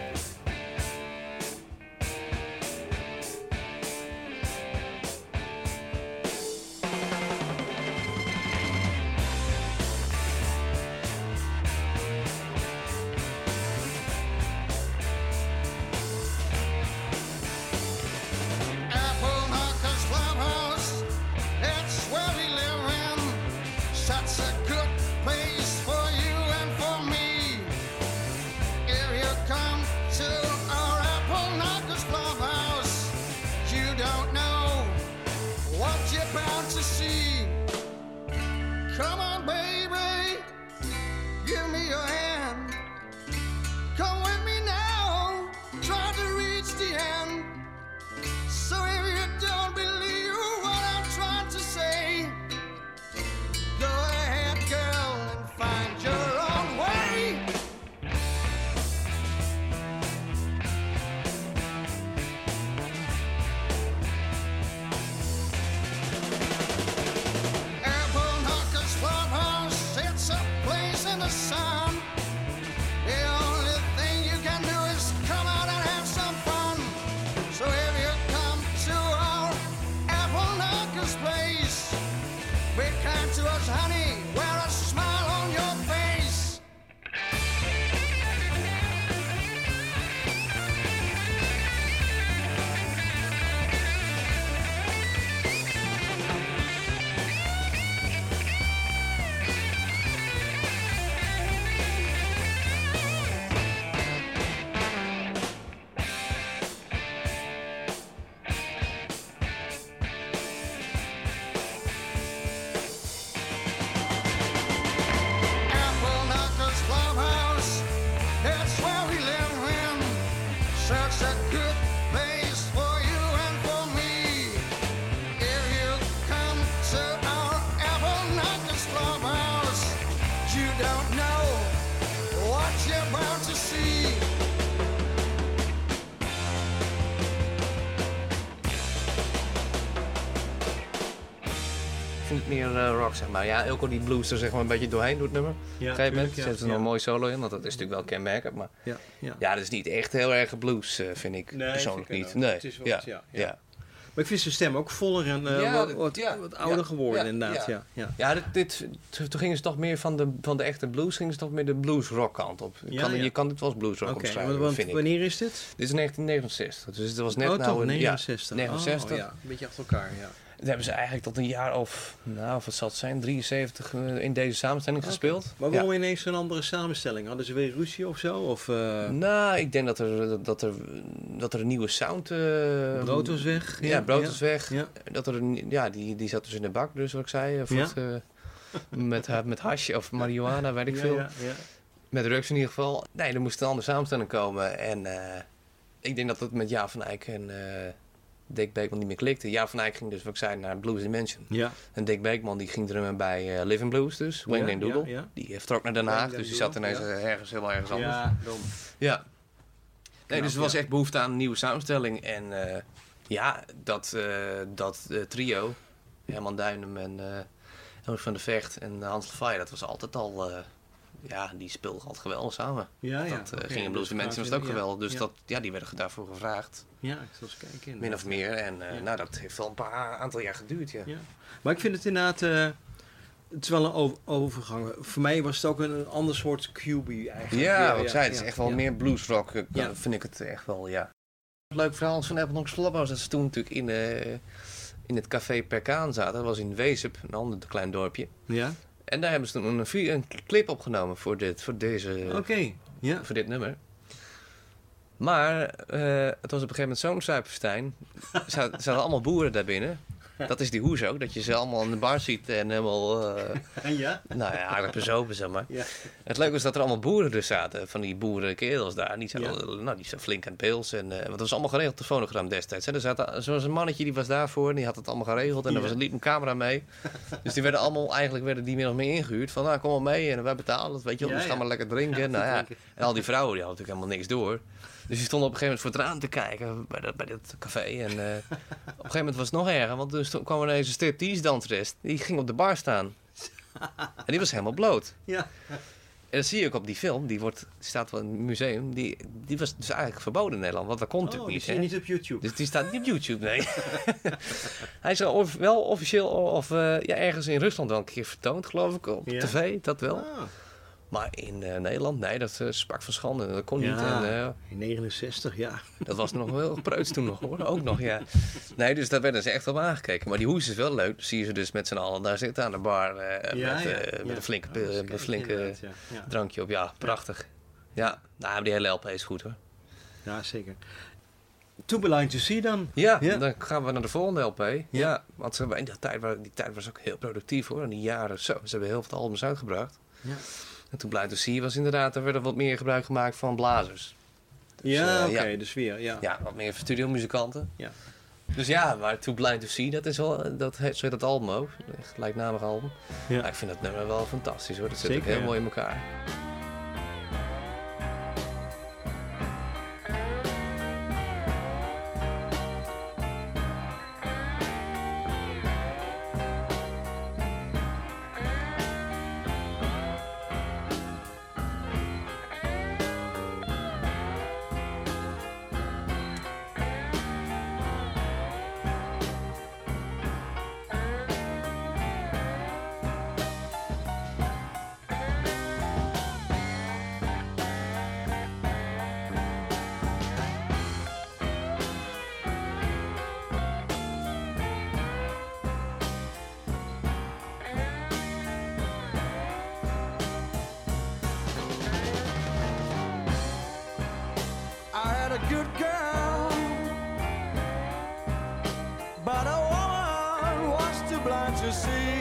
zeg maar. Ja, die blues er zeg maar een beetje doorheen doet nummer. Ja, Op een gegeven moment tuurlijk, zet er nog een mooi solo in, want dat is natuurlijk wel kenmerkend. Maar Ja, ja. ja, dat is niet echt heel erg blues, eh, vind ik Nee, persoonlijk vind ik niet. Nee, Het is wel ja, wat, ja, ja. ja. Maar ik vind zijn stem ook voller en eh, Ja, wat, wat, ja, wat ouder ja, geworden ja, inderdaad. ja. Ja. Ja. Ja, dit, dit, toen gingen ze toch meer van de, van de echte blues, gingen ze toch meer de blues-rock kant op. Je Ja, kan, ja. je kan dit wel als blues-rock Oké, omschrijven, want, vind ik. wanneer is dit? Dit is 1969, dus het was net oh, nou toch, een... 69. Ja, 69. Oh, ja, een beetje achter elkaar, ja. Dat hebben ze eigenlijk tot een jaar of, nou, of wat zal het zijn, 73 eh, in deze samenstelling gespeeld. Maar waarom ineens een andere samenstelling? Hadden ze weer ruzie of zo? Of eh Nou, ik denk dat er, dat er, dat er een nieuwe sound... brood was weg? Ja, brood was weg. Ja. Dat er een, ja, die, die zat dus in de bak, dus wat ik zei. Ja. met, met hasje of marihuana, weet ik Ja, veel. ja, ja. Met drugs in ieder geval. Nee, er moest een andere samenstelling komen. En ik denk dat het met Jaap van Eyck en Dick Beekman niet meer klikte. Jaap van Eyck ging dus, wat ik zei, naar Blues Dimension. Ja. En Dick Beekman die ging drummen bij eh Living Blues dus. Wayne Ja, Dane Doodle. ja, ja. Die vertrok naar Den Haag, dus die zat ineens ja. ergens heel ergens anders. Ja, dom. Ja. Nee, dus er was ja. echt behoefte aan een nieuwe samenstelling. En eh, ja, dat, eh, dat eh, trio, Herman Duinem en eh Henrik van de Vecht en Hans Lefay, dat was altijd al... eh, ja, die speelden altijd geweldig samen. Ja, ja. dat eh, oké, ging in Blues dus Dimension was het ook ja, geweldig. Dus ja. Dat, ja, die werden daarvoor gevraagd. Ja, ik zal eens kijken. Min of meer. En eh, Ja. nou, dat heeft wel een paar aantal jaar geduurd, ja. Ja. Maar ik vind het inderdaad... eh, het is wel een over- overgang. Voor mij was het ook een, een ander soort QB eigenlijk. Ja, wat zei, het is ja, echt wel ja. meer bluesrock, eh, Ja. vind ik het echt wel, ja. Leuk verhaal van Apple Knox Clubhouse, dat ze toen natuurlijk in, eh, in het café Perkaan zaten. Dat was in Weesup, een ander klein dorpje. Ja? En daar hebben ze toen een, clip opgenomen voor dit, voor deze, Oké. Ja. voor dit nummer. Maar eh, het was op een gegeven moment zo'n suiperfestijn. Er zaten, allemaal boeren daar binnen. Dat is die hoes ook, dat je ze allemaal in de bar ziet en helemaal, eh, ja? nou ja, aardig bezopen, zeg maar. Ja. Het leuke was dat er allemaal boeren dus zaten, van die boerenkerels daar. Die zijn, Ja. nou, die zijn flink aan het pils. En, eh, want dat was allemaal geregeld, de fonogram destijds. Hè. Er zat, zoals een mannetje, die was daarvoor en die had het allemaal geregeld. En er was, liep een camera mee. dus die werden allemaal, eigenlijk werden die min of meer ingehuurd. Van, nou, kom maar mee en wij betalen het, weet je wel. Dus ga ja. maar lekker drinken. Nou ja. drinken. En al die vrouwen, die hadden natuurlijk helemaal niks door. Dus die stonden op een gegeven moment voor het raam te kijken bij dat, bij dat café. En eh, op een gegeven moment was het nog erger, want toen kwam er ineens een striptease danseres. Die ging op de bar staan. En die was helemaal bloot. Ja. En dat zie je ook op die film, die, wordt, die staat wel in het museum. Die, die was dus eigenlijk verboden in Nederland, want dat kon Oh, natuurlijk die niet. hè. niet op YouTube. Dus die staat niet op YouTube, nee. [laughs] Hij is wel of- wel officieel of eh, ja, ergens in Rusland wel een keer vertoond, geloof ik, op Ja. tv, dat wel. Ah, Maar in eh, Nederland, nee, dat uh, sprak van schande. Dat kon niet. En, eh, in 69, ja. dat was nog wel preuts toen nog hoor, ook nog, ja. Nee, dus daar werden ze echt op aangekeken. Maar die hoes is wel leuk. Dan zie je ze dus met z'n allen daar zitten aan de bar Ja, met, ja, met een flinke, Oh, een flinke drankje op. Ja, prachtig. Ja, nou, die hele LP is goed hoor. ja, zeker. Too Blind to See dan. Ja, Ja. dan gaan we naar de volgende LP. Ja, want ze in die tijd, die tijd was ook heel productief hoor. In die jaren zo. Ze hebben heel veel albums uitgebracht. Ja. En toen Blind to See was inderdaad, er werd er wat meer gebruik gemaakt van blazers. Dus, ja, eh, oké, ja. dus weer, ja. Ja, wat meer studiomuzikanten. Ja. Dus ja, maar Too Blind to See, dat is wel, dat heet, dat album ook. Gelijknamig album. Ja. Ik vind dat nummer wel fantastisch hoor. Dat zit ook heel ja. mooi in elkaar. Good girl, but a woman was too blind to see.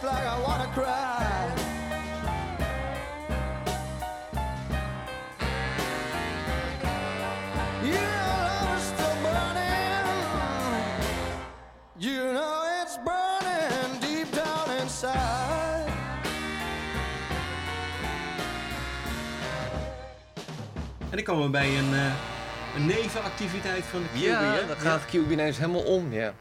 Just like I wanna cry. Yeah, love is still burning. You know it's burning deep down inside. En dan komen we bij een, eh, een nevenactiviteit van de QB. Ja, hè? dan gaat QB ineens helemaal om, ja.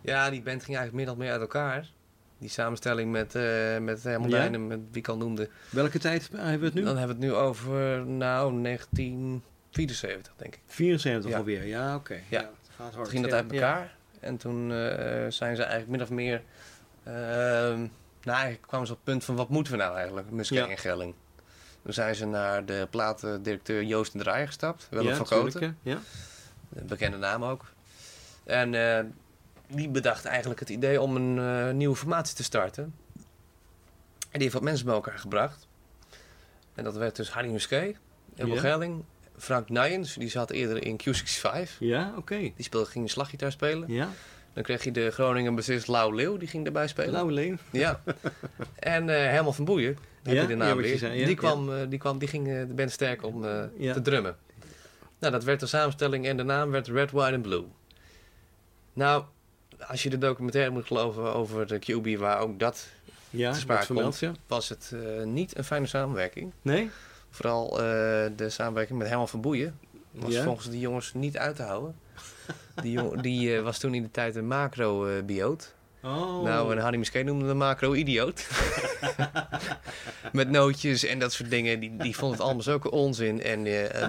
Ja, die band ging eigenlijk meer of meer uit elkaar. Die samenstelling met, eh met Herman Ja. Dijnen, met wie ik al noemde. Welke tijd hebben we het nu? Dan hebben we het nu over, nou, 1974, denk ik. 74 Ja. alweer, ja oké. Ja. het gaat hard. Toen ging dat Ja, uit elkaar. En toen eh, zijn ze eigenlijk min of meer... ehm, nou, eigenlijk kwamen ze op het punt van wat moeten we nou eigenlijk, Muscat Ja. en Gelling. Toen zijn ze naar de platendirecteur Joost de Draaier gestapt. Ja, Willem ja, van Koten. Ja. Een bekende naam ook. En eh, die bedacht eigenlijk het idee om een eh, nieuwe formatie te starten. En die heeft wat mensen bij elkaar gebracht. En dat werd dus Harry Musquet, Elmo Ja. Gelling, Frank Nijens, die zat eerder in Q65. Ja, oké. Die speelde, ging slaggitaar spelen. Ja, Dan kreeg je de Groningen bassist Lau Leeuw, die ging erbij spelen. Blauwe Leen. Ja. [laughs] En eh Herman van Boeien, Ja, heb je de naam weer. zei, ja, die, kwam, eh, die, kwam, die ging de band sterk om te drummen. Nou, dat werd de samenstelling en de naam werd Red, White and Blue. Nou, als je de documentaire moet geloven over de QB, waar ook dat Ja, te sprake komt, ja. was het eh, niet een fijne samenwerking. Nee? Vooral eh, de samenwerking met Herman van Boeien was Ja. volgens die jongens niet uit te houden. Die, jong, die eh, was toen in de tijd een macro-bioot. Oh. Nou, en Harry Musquet noemde hem een macro-idioot. [laughs] Met nootjes en dat soort dingen. Die, die vond het allemaal zulke onzin. En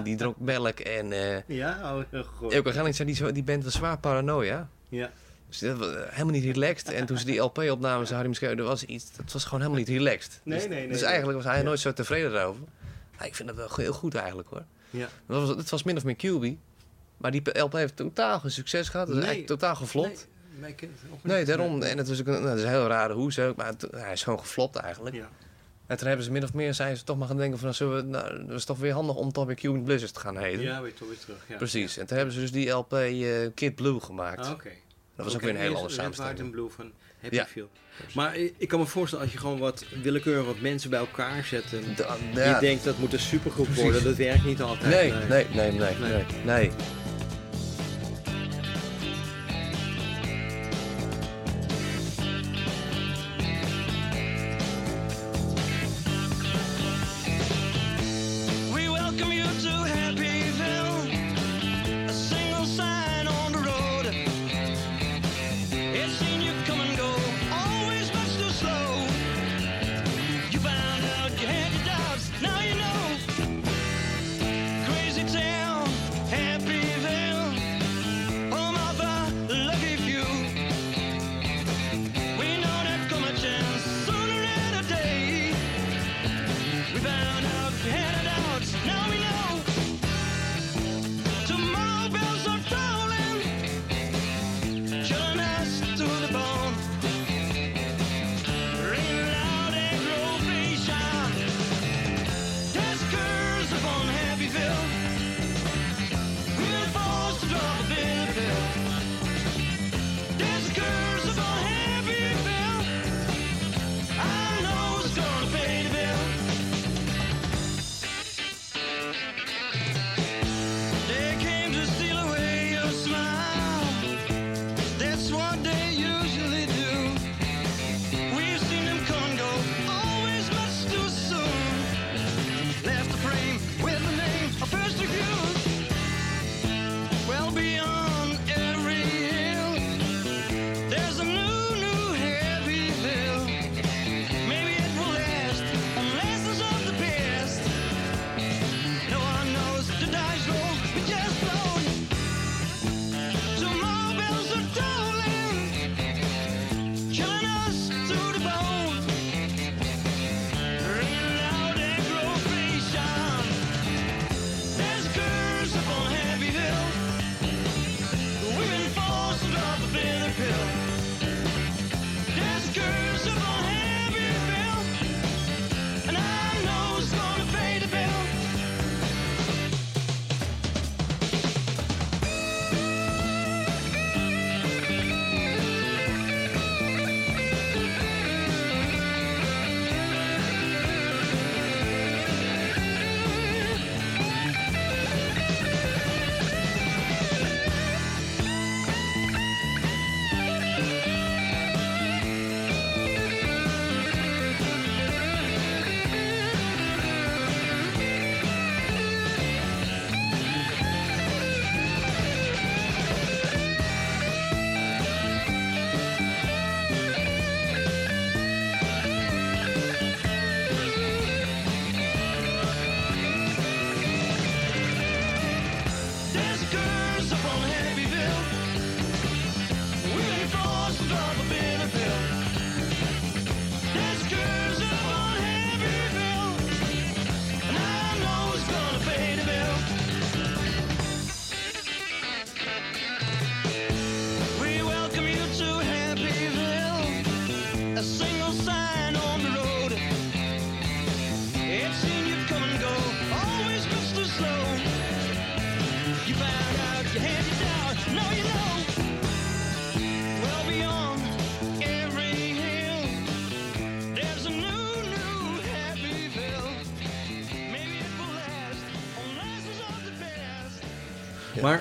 die dronk melk. En eh Ja, oh, goed. Elke Gelling zei, die, zo- die band was zwaar paranoia. Ja. Dus dat was helemaal niet relaxed. En toen ze die LP opnamen, zei Harry Musquet, er was iets, dat was gewoon helemaal niet relaxed. Nee, dus, nee, nee, Dus eigenlijk was hij Ja. nooit zo tevreden daarover. Maar ik vind dat wel heel goed eigenlijk hoor. Ja. Dat was, het was min of meer QB. Maar die LP heeft totaal geen succes gehad. Het is Nee. eigenlijk totaal geflopt. Nee, Nee, daarom. En het was ook een, nou, dat is een heel rare hoes ook, maar het- hij is gewoon geflopt eigenlijk. Ja. En toen hebben ze min of meer, zijn ze toch maar gaan denken van, nou, zullen we, nou, dat is toch weer handig om toch weer Cuban Blizzard te gaan heden. ja, weer toch weer terug. Ja. Precies. En toen hebben ze dus die LP eh, Kid Blue gemaakt. Ah, Oké. Dat was ook weer een hele andere Red, White samenstelling. Blue van Happy Ja. Feel. Maar ik kan me voorstellen als je gewoon wat willekeurig wat mensen bij elkaar zet en Da- je denkt dat moet een supergroep worden, dat werkt niet altijd. Nee, nee, nee, nee, Nee. nee, nee.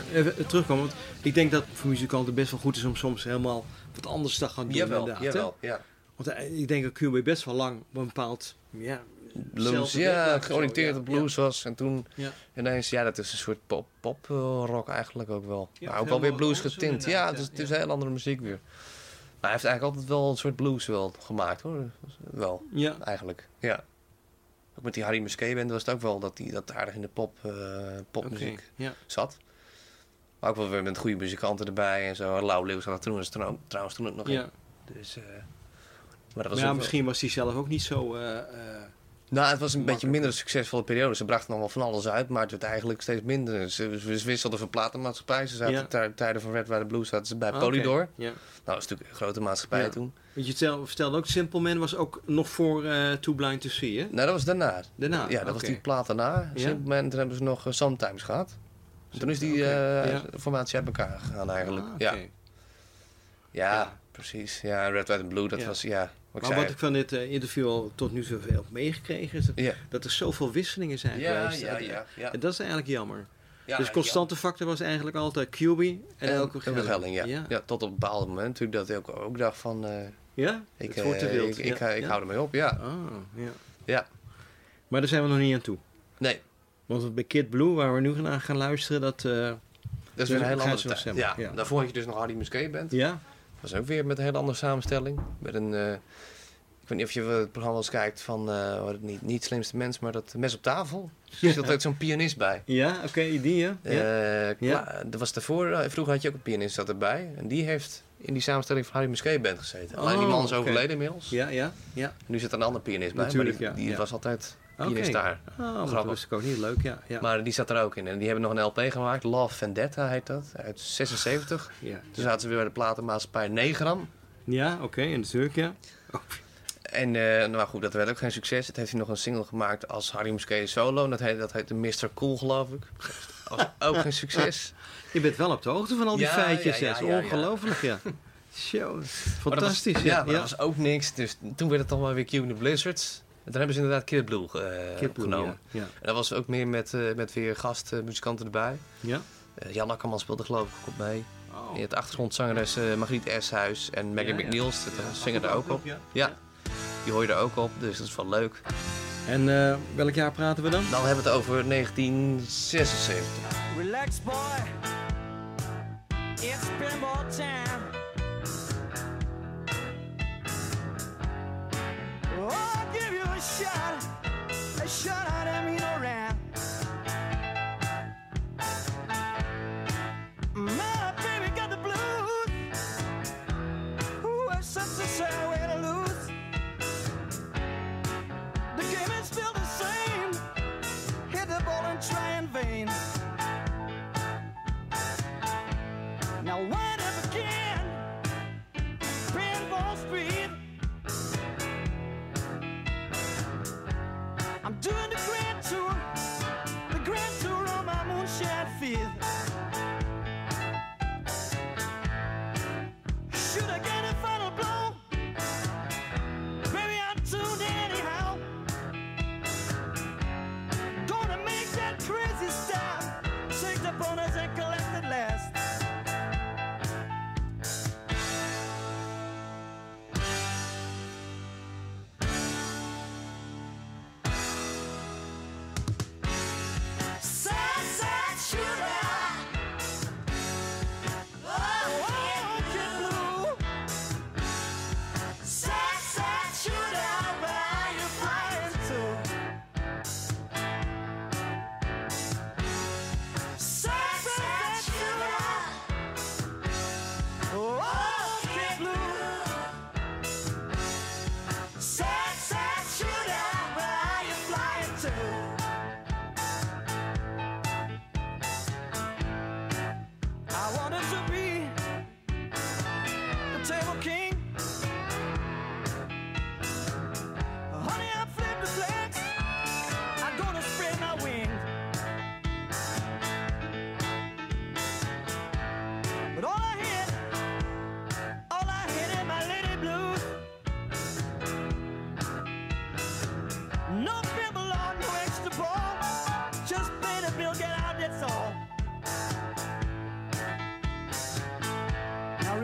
Maar even terugkomen, want ik denk dat voor muzikanten best wel goed is om soms helemaal wat anders te gaan doen. Jawel, inderdaad, hè? jawel, ja. Want eh, ik denk dat QB best wel lang op een bepaald ja, Blues, ja, georiënteerd ja. op blues was. En toen Ja. ineens, ja, dat is een soort pop, pop eh, rock eigenlijk ook wel. Ja, maar ook wel weer blues getint. Ja, inderdaad, het is, ja, het is ja. heel andere muziek weer. Maar hij heeft eigenlijk altijd wel een soort blues wel gemaakt hoor. Wel, Ja, eigenlijk. Ja. Ook met die Harry Musquet band was het ook wel dat hij dat aardig in de pop, eh, popmuziek. Ja. zat. Maar ook wel weer met goede muzikanten erbij en zo. Lau Leeuw zat er toen, was trouw- trouwens toen ook nog ja. in. Dus, eh, maar dat was ja, wel- misschien was hij zelf ook niet zo... eh, Nou, het was een beetje minder succesvolle periode. Ze brachten nog wel van alles uit, maar het werd eigenlijk steeds minder. Ze, ze wisselden van platenmaatschappij. Ze zaten Ja. tij- tijden van Red White Blues zaten ze bij ah, Polydor. Ja. Nou, dat is natuurlijk een grote maatschappij Ja. toen. Want je tel- vertelde ook, Simple Man was ook nog voor eh Too Blind to See, hè? Nou, dat was daarna. Daarna? Ja, dat was die plaat daarna. Simple Man, toen hebben ze nog Sometimes gehad. En toen is die Oké, eh, ja. formatie uit elkaar gegaan eigenlijk. Ah, ja. Ja, Ja. precies. Ja, Red, White and Blue, dat Ja. was, ja, wat ik Maar wat ik van dit eh, interview al tot nu toe heb meegekregen, is dat, dat er zoveel wisselingen zijn geweest. ja, En- ja. ja. En dat is eigenlijk jammer. Ja, dus constante factor was eigenlijk altijd QB en, En elke Elke ja. ja. Tot op een bepaald moment natuurlijk dat ik ook, ook dacht van... eh, Ja? ik, het wordt te wild. ik, ik, hou ermee op, ja. Ah, ja. Ja. Maar daar zijn we nog niet aan toe. Nee, Want bij Kid Blue, waar we nu naar gaan luisteren, dat... eh, dat is weer een tijd. stemmen, Ja, ja. daarvoor had je dus nog Hardy Musquet Band. ja? Dat was ook weer met een hele andere samenstelling. Met een... eh, ik weet niet of je het programma wel eens kijkt van... eh, niet, niet Slimste Mens, maar dat Mes op tafel. [laughs] Er zit altijd zo'n pianist bij. Ja, oké, die ja. ja. Dat was daarvoor, vroeger had je ook een pianist zat erbij. En die heeft in die samenstelling van Harry Musquet Band gezeten. Alleen die Oh, man is overleden inmiddels. ja, ja, ja. Nu zit er een andere pianist bij. Natuurlijk, maar die, ja, die ja. was altijd Oké. pianist daar. Oh, Grappig. niet. Leuk, ja. ja. Maar die zat er ook in. En die hebben nog een LP gemaakt. Love Vendetta heet dat. Uit 76. ja. Toen zaten ze weer bij de platenmaatschappij Negram. Ja, oké, en natuurlijk, ja. En eh, nou goed, dat werd ook geen succes. Het heeft hij nog een single gemaakt als Harry Musquet solo. Dat heette, dat heette Mr. Cool, geloof ik. Dat was ook geen succes. [laughs] Je bent wel op de hoogte van al die Ja, feitjes, ja, ja, is ongelooflijk, ja. [laughs] Show, Maar fantastisch, was, ja. Maar dat was ook niks. Dus toen werd het dan maar weer Q in the Blizzards. En toen hebben ze inderdaad Kid Blue eh, Kid Blue, genomen. Ja, En dat was ook meer met, eh, met weer gastmuzikanten erbij. ja. Eh, Jan Akkerman speelde geloof ik ook op mee. Oh. Je hebt achtergrondzangeres eh Margriet Eshuis en Maggie Ja, ja. McNeils. Zingen er ook op. Ja. Ja, die hoor je er ook op. Dus dat is wel leuk. En eh, welk jaar praten we dan? Dan hebben we het over 1976. Relax, boy. It's been more time. A shot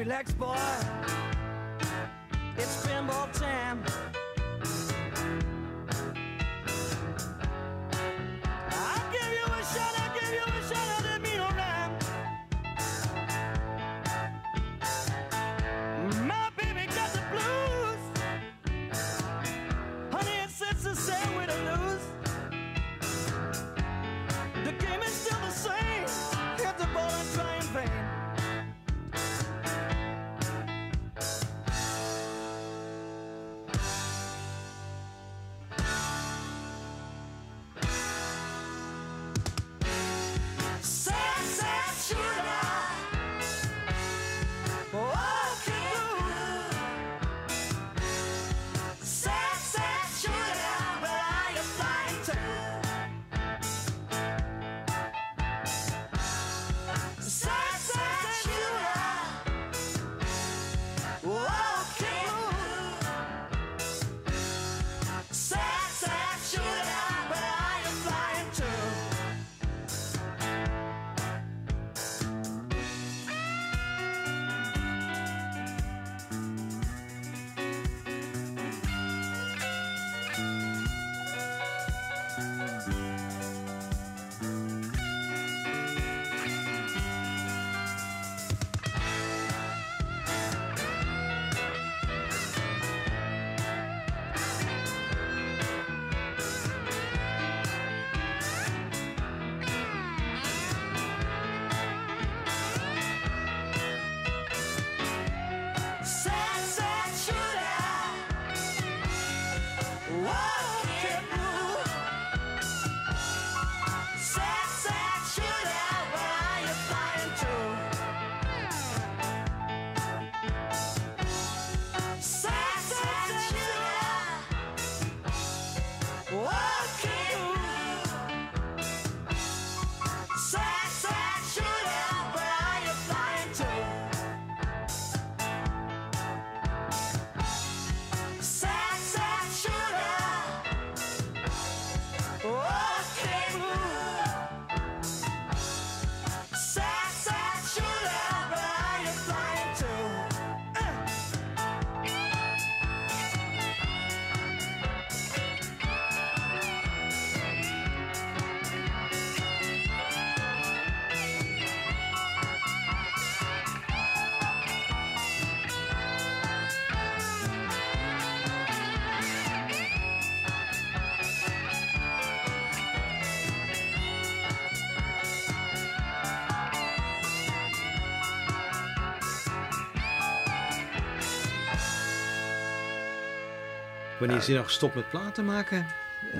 relax, boy. Wanneer is hij nou gestopt met platen maken?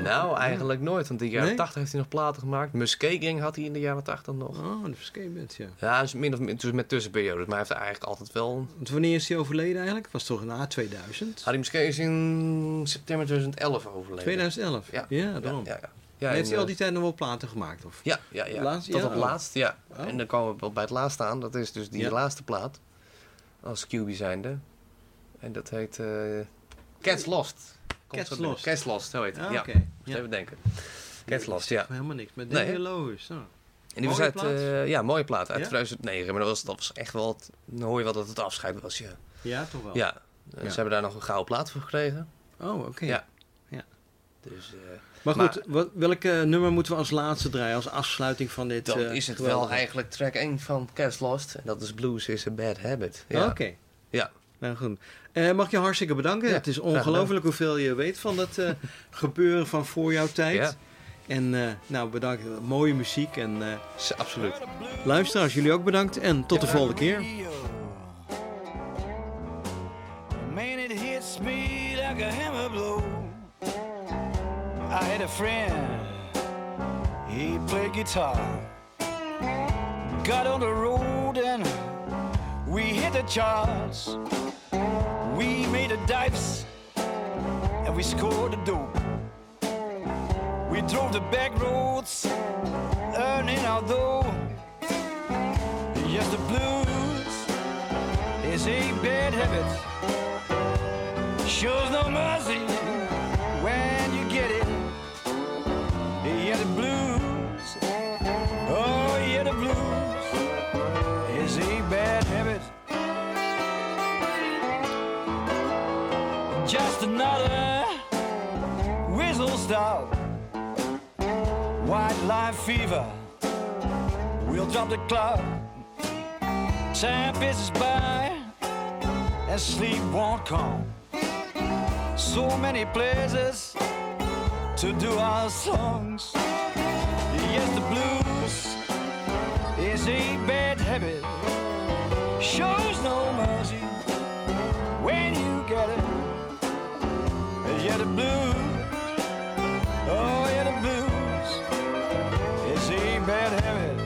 Nou, eigenlijk nooit. Want in de jaren Nee? 80 heeft hij nog platen gemaakt. Muskeking had hij in de jaren 80 nog. Oh, de Skateband, ja. Ja, dus min of min dus met tussenperiodes. Maar hij heeft eigenlijk altijd wel... Want wanneer is hij overleden eigenlijk? Was toch na 2000? Harry Muskeking is in september 2011 overleden. 2011? Ja, ja daarom. Ja, ja, heeft hij al eh, die tijd nog wel platen gemaakt? Of? Ja, ja, ja. Laatst- Tot op Oh. laatst, ja. Oh. En dan komen we wel bij het laatste aan. Dat is dus die laatste plaat. Als QB zijnde. En dat heet eh Cats Lost. Komt Cats. Lost. Cats Lost, zo heet het. Ah, ja. Moet Ja. even denken. Cats Lost, ja. Helemaal niks. Met Nee, David hè? Loos. Oh. En die was uit, eh, ja, mooie plaat uit Ja? 2009. Maar dat was, dat was echt wel, het, dan hoor je wel dat het afscheid was, ja. Ja, toch wel? Ja, en Ja. ze hebben daar nog een gouden plaat voor gekregen. Oh, oké. Ja. Ja. Dus eh, Maar Maar- goed, wat, welk eh, nummer moeten we als laatste draaien? Als afsluiting van dit eh, is het wel eigenlijk track 1 van Cats Lost. En dat is Blues is a Bad Habit. Ja. Oké. Ja. Nou goed. Eh, mag ik je hartstikke bedanken. Ja, het is ongelooflijk hoeveel je weet van dat eh, [laughs] gebeuren van voor jouw tijd. Ja. En eh, nou, bedankt. Mooie muziek. En eh Absoluut. luisteraars, jullie ook bedankt. En tot de volgende keer. Man, it hits me like a hammer blow. I had a friend, he played guitar. Got on the road and we hit the charts. The dives and we scored the dope. We drove the back roads, earning our dough. Yes, the blues is a bad habit shows no mercy White line fever, we'll drop the clock. Time passes by and sleep won't come. So many places to do our songs. Yes, the blues is a bad habit. Shows no mercy when you get it. Yeah, the blues. Oh, yeah, the blues is a bad habit.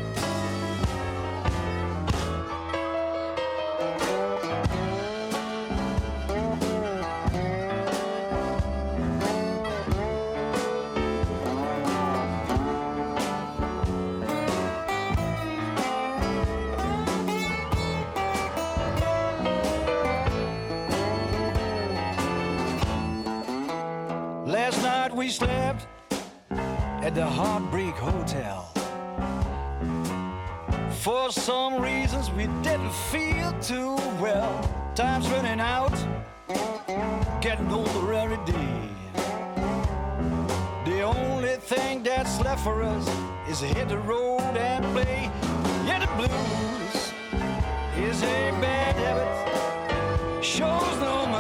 Last night we slept at the Heartbreak Hotel. For some reasons we didn't feel too well. Time's running out, getting older every day. The only thing that's left for us is hit the road and play. Yeah, the blues is a bad habit, shows no mercy